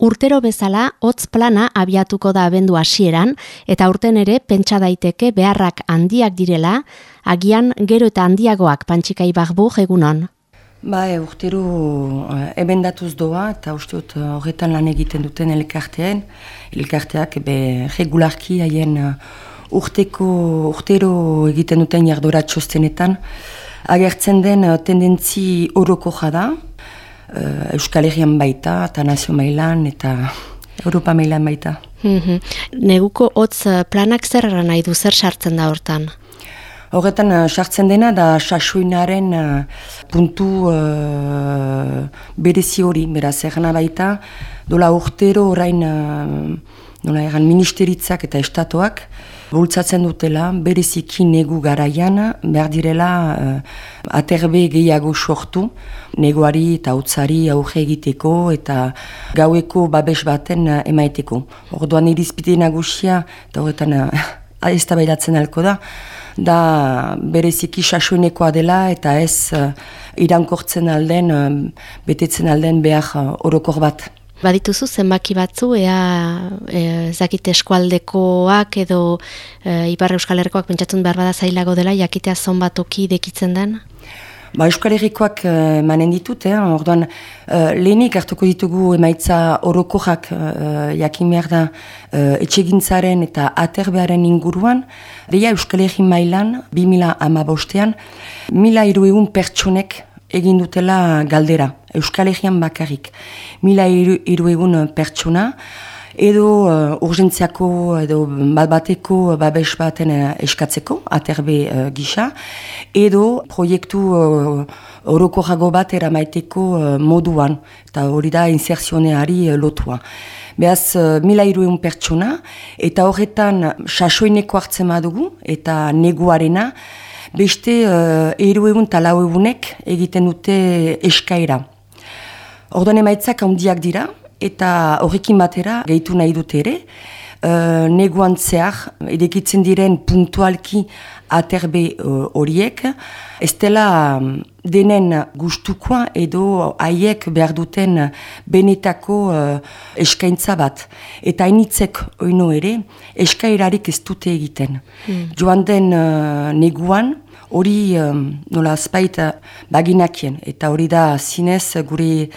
Urtero bezala, hotz plana abiatuko da abendu hasieran eta urten ere pentsa daiteke beharrak handiak direla, agian gero eta handiagoak pantxikai barbu egunon. Ba, e, urtero ebendatuz doa eta uste dut horretan lan egiten duten elkartean. Elkarteak be regularki haien urteko, urtero egiten duten jardora txostenetan. Agertzen den tendentzi horoko jada, uh, Euskal Herrian baita, eta Nazio Mailan, eta Europa Mailan baita. Mm Neguko hotz eh, planak zer nahi du, zer sartzen da hortan? Horretan, uh, sartzen dena da sasuinaren puntu uh, berezi hori, beraz, erana baita, dola urtero orain, uh, nola eran, ministeritzak eta estatuak, bultzatzen dutela, bereziki negu garaian, behar direla uh, aterbe gehiago sortu, neguari eta utzari auge egiteko eta gaueko babes baten uh, emaiteko. Orduan irizpide nagusia, eta horretan uh, ez da alko da, da bereziki sasuenekoa dela eta ez irankortzen alden, betetzen alden behar orokor bat. Badituzu zenbaki batzu, ea e, zakite eskualdekoak edo e, Ibarra Euskal Herrikoak pentsatzen behar bada zailago dela, jakitea zon bat oki dekitzen den? Ba, Euskal Herrikoak e, manen ditut, eh? orduan e, lehenik hartuko ditugu emaitza orokoak e, jakin behar da e, etxegintzaren eta aterbearen inguruan, Deia Euskal Herri mailan, 2000 amabostean, mila iruegun pertsonek egin dutela galdera, Euskal Herrian bakarrik. Mila iru, egun pertsona, edo uh, urgentziako edo bat bateko babes baten uh, eskatzeko, aterbe uh, gisa, edo proiektu uh, oroko jago bat eramaiteko uh, moduan, eta hori da inserzioneari uh, lotua. Beaz, uh, mila iru egun pertsona, eta horretan sasoineko hartzen badugu, eta neguarena, beste uh, eru egun talau egunek egiten dute eskaera. Orduan emaitzak handiak dira, eta horrekin batera gehitu nahi dute ere, uh, neguan zehar, edekitzen diren puntualki aterbe uh, horiek, ez dela um, denen gustukoa edo haiek behar duten benetako uh, eskaintza bat. Eta hainitzek oino ere, eskairarik ez dute egiten. Hmm. Joan den uh, neguan, hori um, nola azpaita baginakien. Eta hori da zinez gure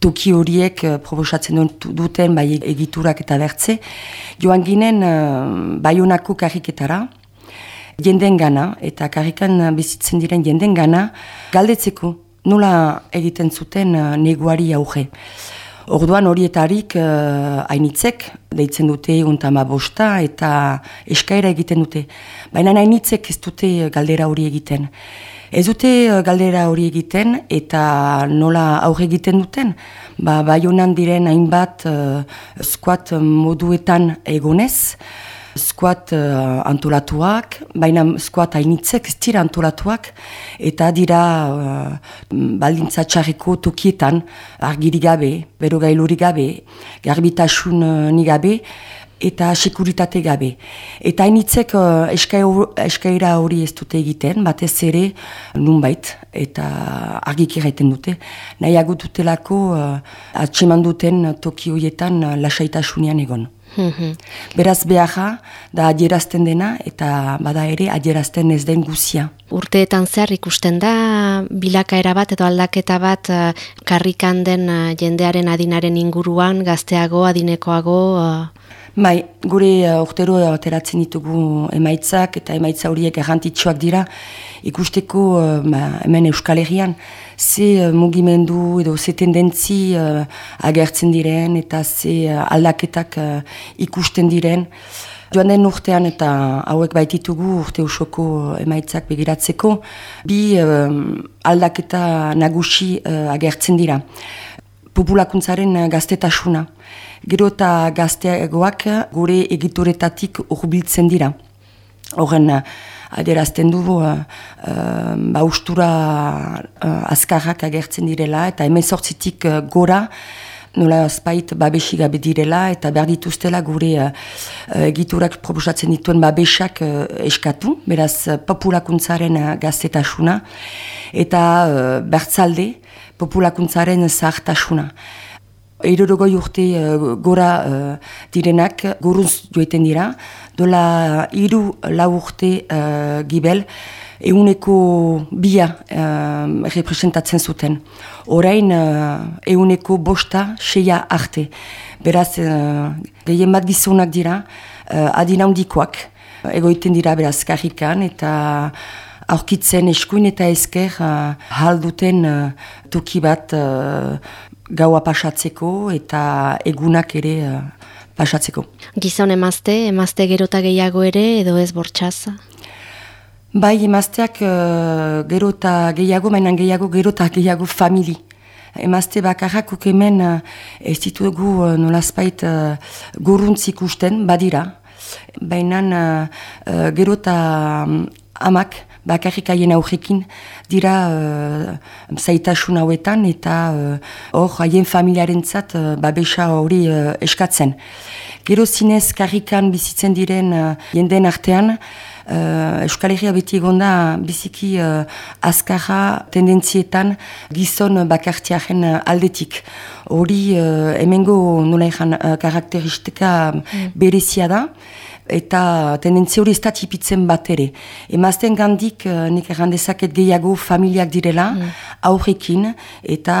toki horiek uh, proposatzen duten bai egiturak eta bertze. Joan ginen uh, baiunako karriketara, jenden gana, eta karrikan bizitzen diren jenden gana, galdetzeko nola egiten zuten uh, neguari auge. Orduan horietarik uh, hainitzek, deitzen dute untama bosta eta eskaera egiten dute. Baina hainitzek ez dute galdera hori egiten. Ez dute galdera hori egiten eta nola aurre egiten duten. Ba, bai honan diren hainbat uh, skuat moduetan egonez, skuat uh, antolatuak, baina skuat hainitzek ez dira antolatuak, eta dira uh, baldintza txarreko tokietan, argiri gabe, bero gailuri gabe, garbitasun uh, gabe, eta sekuritate gabe. Eta hainitzek uh, eskaira hori ez dute egiten, batez ere nunbait, eta argik erraiten dute. Nahiago dutelako uh, atseman duten toki horietan uh, lasaitasunean egon. Mhm. Beraz beharra da adierazten dena eta bada ere adierazten ez den guzia. Urteetan zer ikusten da bilakaera bat edo aldaketa bat uh, karrikan den uh, jendearen adinaren inguruan, gazteago, adinekoago? Bai, gure uh, urtero ateratzen ditugu emaitzak eta emaitza horiek errantitxoak dira ikusteko uh, hemen Euskal Herrian ze uh, mugimendu edo ze tendentzi uh, agertzen diren eta ze aldaketak uh, ikusten diren. Joan den urtean eta hauek baititugu urte usoko emaitzak begiratzeko, bi aldaketa nagusi uh, agertzen dira. Populakuntzaren gaztetasuna. Gero eta gazteagoak gure egituretatik urbiltzen dira. Horren, adierazten dugu uh, uh, ba ustura uh, azkarrak agertzen direla eta hemen sortzitik gora nola azpait babesi gabe direla eta behar dituztela gure uh, egiturak proposatzen dituen babesak uh, eskatu, beraz populakuntzaren uh, gaztetasuna eta uh, bertzalde populakuntzaren zahartasuna. Eirorogoi urte uh, gora uh, direnak guruz joeten dira, dola iru lau urte uh, gibel, euneko bia uh, representatzen zuten. Orain uh, euneko bosta seia arte. Beraz, uh, gehien bat gizonak dira, uh, adinaundikoak, egoiten dira beraz karrikan, eta aurkitzen eskuin eta esker uh, halduten uh, toki bat gaua pasatzeko eta egunak ere uh, pasatzeko. Gizon emazte, emazte gerota gehiago ere edo ez bortxaz? Bai, emazteak uh, gerota gehiago, mainan gehiago gerota gehiago famili. Emazte bakarrak hemen uh, ez ditugu uh, nolazpait uh, guruntzik usten, badira. Baina uh, uh, gerota um, amak, bakarrik haien aurrekin dira uh, zaitasun hauetan eta hor uh, haien familiaren zat uh, babesa hori uh, eskatzen. Gero zinez karrikan bizitzen diren uh, jenden artean, uh, Euskal Herria beti egonda biziki uh, azkarra tendentzietan gizon bakartiaren uh, aldetik. Hori uh, emengo nola ezan uh, karakteristika mm. berezia da eta tendentzia hori ez da tipitzen bat ere. Emazten gandik uh, nik errandezaket gehiago familiak direla, mm. aurrekin eta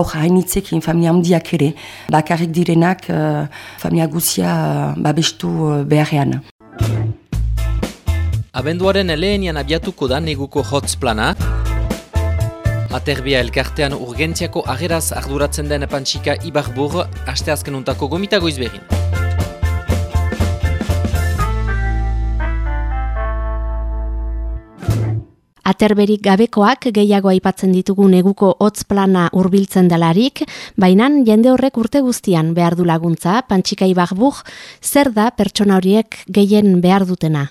aur hainitzekin familia handiak ere. Bakarrik direnak uh, familia guzia babestu beharrean. Abenduaren elehenian abiatuko da neguko hotz plana. Aterbia elkartean urgentziako ageraz arduratzen den epantxika Ibarbur, asteazken untako gomitago izberin. Aterberik gabekoak gehiago aipatzen ditugu neguko hotz plana hurbiltzen delarik, baina jende horrek urte guztian behar du laguntza, pantxikai barbuk, zer da pertsona horiek gehien behar dutena?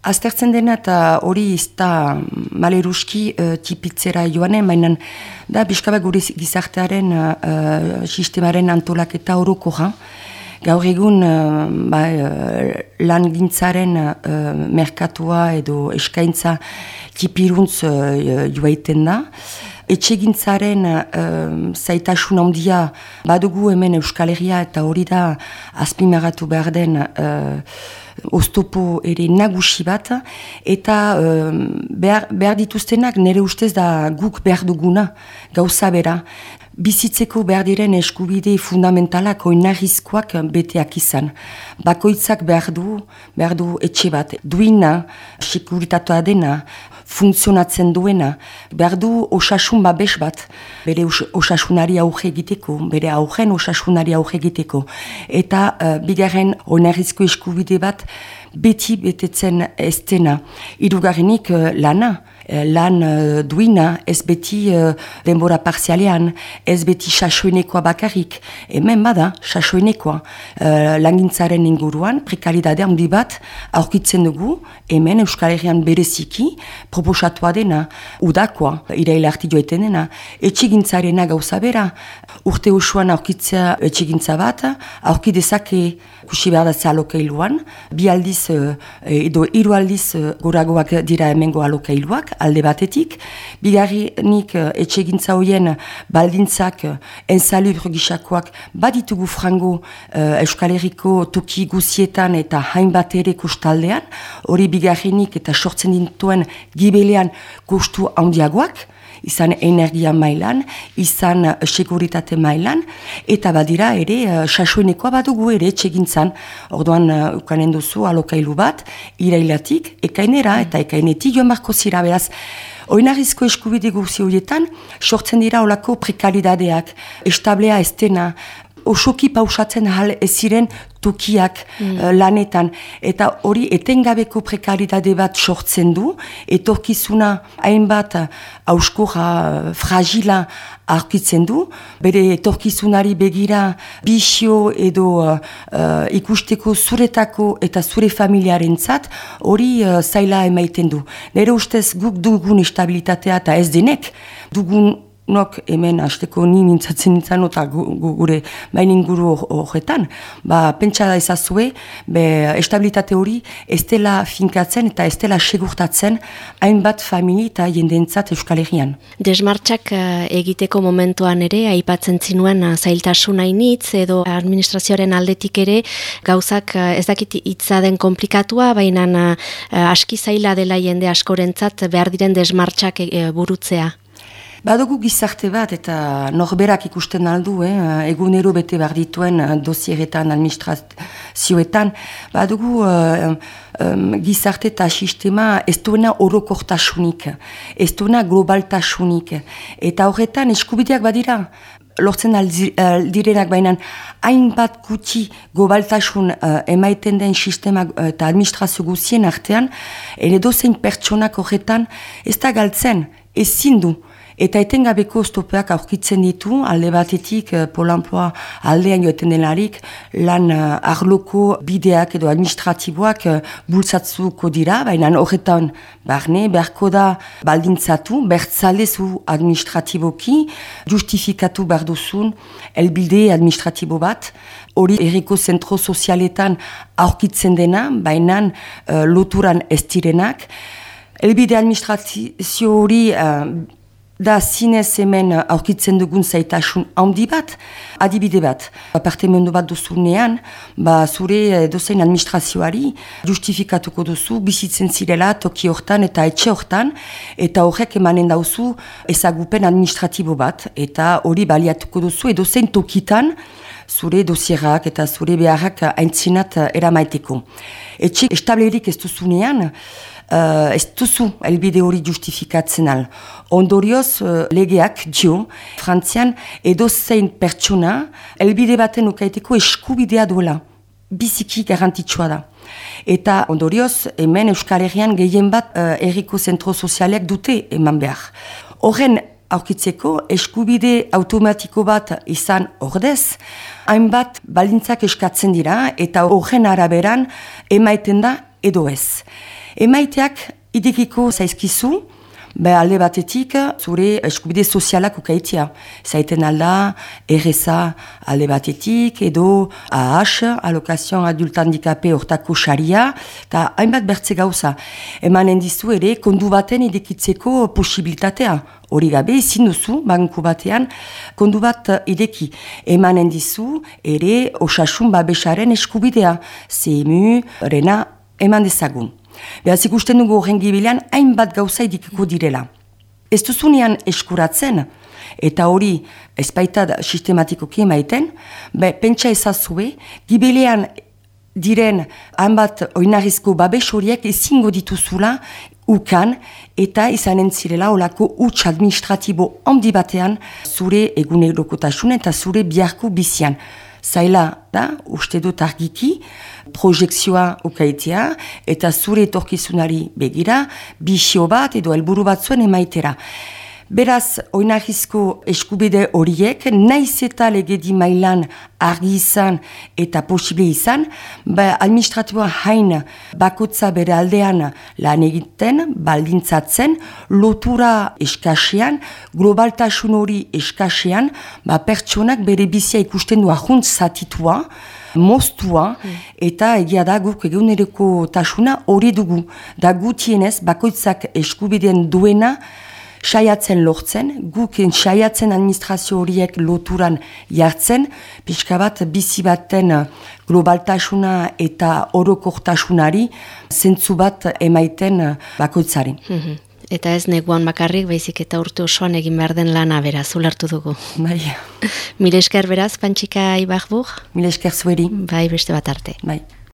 Aztertzen dena eta hori izta maleruski uh, tipitzera joanen, baina da biskaba gure gizartearen uh, sistemaren antolaketa horoko Gaur egun uh, ba, uh, lan gintzaren uh, merkatua edo eskaintza tipiruntz uh, joaiten da. Etxe gintzaren uh, zaitasun handia badugu hemen Euskal Herria eta hori da azpimagatu behar den uh, oztopo ere nagusi bat. Eta behar, behar dituztenak nire ustez da guk behar duguna gauza bera bizitzeko behar diren eskubide fundamentalak oinarrizkoak beteak izan. Bakoitzak behar du, behar du etxe bat, duina, sekuritatea dena, funtzionatzen duena, behar du osasun babes bat, bere osasunari auge egiteko, bere augen osasunari auge egiteko. Eta uh, bigarren oinarrizko eskubide bat beti betetzen ez dena. Irugarrenik uh, lana, Eh, lan uh, duina, ez beti uh, denbora parzialean, ez beti sasoinekoa bakarrik. Hemen bada, sasoinekoa. Uh, langintzaren inguruan, prekalidade handi bat, aurkitzen dugu, hemen Euskal Herrian bereziki, proposatua dena, udakoa, iraila arti joeten dena, etxigintzarena gauza bera, urte usuan aurkitzea etxigintza bat, aurkidezake kusi behar da alokailuan, bi aldiz, edo hiru aldiz goragoak dira hemengo alokailuak, alde batetik, bigarrenik uh, etxegintza hoien baldintzak uh, enzalubro gisakoak baditugu frango uh, Euskal Herriko toki guzietan eta hainbat ere kostaldean, hori bigarrenik eta sortzen dituen gibelean kostu handiagoak, izan energia mailan, izan uh, sekuritate mailan, eta badira ere, uh, sasoenekoa badugu ere txegintzan, orduan uh, ukanen duzu alokailu bat, irailatik, ekainera eta ekainetik joan barko zira, beraz, Oinarrizko eskubide guzi horietan, sortzen dira olako prekalidadeak, establea ez dena, osoki pausatzen hal ez ziren tokiak mm. lanetan. Eta hori etengabeko prekaridade bat sortzen du, etorkizuna hainbat hauskora uh, fragila aurkitzen du, bere etorkizunari begira bisio edo uh, uh, ikusteko zuretako eta zure familiaren zat, hori uh, zaila emaiten du. Nere ustez guk dugun estabilitatea eta ez denek, dugun nok hemen hasteko ni mintzatzen nintzen eta gu, gu, gure bain inguru horretan, ba, pentsa da ezazue, be, estabilitate hori ez dela finkatzen eta ez dela segurtatzen hainbat famili eta jendeentzat Euskal Herrian. Desmartxak uh, egiteko momentuan ere, aipatzen zinuen uh, zailtasun hainitz edo administrazioaren aldetik ere, gauzak uh, ez dakit hitza den komplikatua, baina aski zaila dela jende askorentzat behar diren desmartxak burutzea. Badugu gizarte bat eta norberak ikusten aldu, eh, egunero bete behar dituen eh, dosieretan, administrazioetan, badugu uh, um, gizarte eta sistema ez duena orokortasunik, ez duena globaltasunik, eta horretan eskubideak badira, lortzen aldirenak bainan, hainbat gutxi globaltasun uh, emaiten den sistema eta administrazio guzien artean, ere dozein pertsonak horretan ez da galtzen, ez zindu, Eta etengabeko oztopeak aurkitzen ditu, alde batetik uh, polanploa aldean joeten denarik, lan uh, arloko bideak edo administratiboak uh, bultzatzuko dira, baina horretan barne, berko da baldintzatu, bertzalezu administratiboki, justifikatu berduzun, elbide administratibo bat, hori erriko zentro sozialetan aurkitzen dena, baina uh, loturan ez direnak, Elbide administrazio hori da zinez hemen aurkitzen dugun zaitasun handi bat, adibide bat. Apartemendu bat duzunean, ba zure dozein administrazioari justifikatuko duzu, bizitzen zirela toki hortan eta etxe hortan, eta horrek emanen dauzu ezagupen administratibo bat, eta hori baliatuko duzu edozein tokitan, zure dosierak eta zure beharrak aintzinat eramaiteko. Etxe establerik ez duzunean, uh, ez duzu elbide hori justifikatzen al. Ondorioz uh, legeak dio, frantzian edo zein pertsona elbide baten ukaiteko eskubidea duela. Biziki garantitxua da. Eta ondorioz, hemen Euskal Herrian gehien bat uh, erriko zentro sozialek dute eman behar. Horren aurkitzeko eskubide automatiko bat izan ordez, hainbat balintzak eskatzen dira eta horren araberan emaiten da edo ez. Emaiteak idekiko zaizkizu, Be alde batetik, zure eskubide sozialak ukaitia. Zaiten alda, RSA alde batetik, edo AH, alokazion adult handikape hortako xaria, eta hainbat bertze gauza. Emanen dizu ere, kondu baten idekitzeko posibilitatea. Hori gabe, ezin duzu, banku batean, kondu bat ideki. Emanen dizu, ere, osasun babesaren eskubidea. CMU, rena, eman dezagun. Beraz ikusten dugu horren gibilean, hainbat gauza edikiko direla. Ez duzunean eskuratzen, eta hori ezpaita sistematikoki emaiten, be, pentsa ezazue, gibilean diren hainbat oinarrizko babes horiek ezingo dituzula ukan eta izanen zirela olako huts administratibo handi batean zure egunerokotasun eta zure biharko bizian zaila da, uste dut argiki, projekzioa ukaitea, eta zure etorkizunari begira, bisio bat edo helburu bat zuen emaitera. Beraz, oinahizko eskubide horiek, naiz eta legedi mailan argi izan eta posible izan, ba, administratua hain bakotza bere aldean lan egiten, baldintzatzen, lotura eskasean, globaltasun hori eskasean, ba, pertsonak bere bizia ikusten du ahunt zatitua, moztua, hmm. eta egia da guk egunereko tasuna hori dugu. Da gutienez, bakoitzak eskubideen duena, saiatzen lortzen, guken saiatzen administrazio horiek loturan jartzen, pixka bat bizi baten globaltasuna eta orokortasunari zentzu bat emaiten bakoitzari. Mhm. Eta ez neguan bakarrik, baizik eta urte osoan egin behar den lana beraz, ulertu dugu. Bai. Mile esker beraz, Pantxika Ibarbur? Mile esker zueri. Bai, beste bat arte. Bai.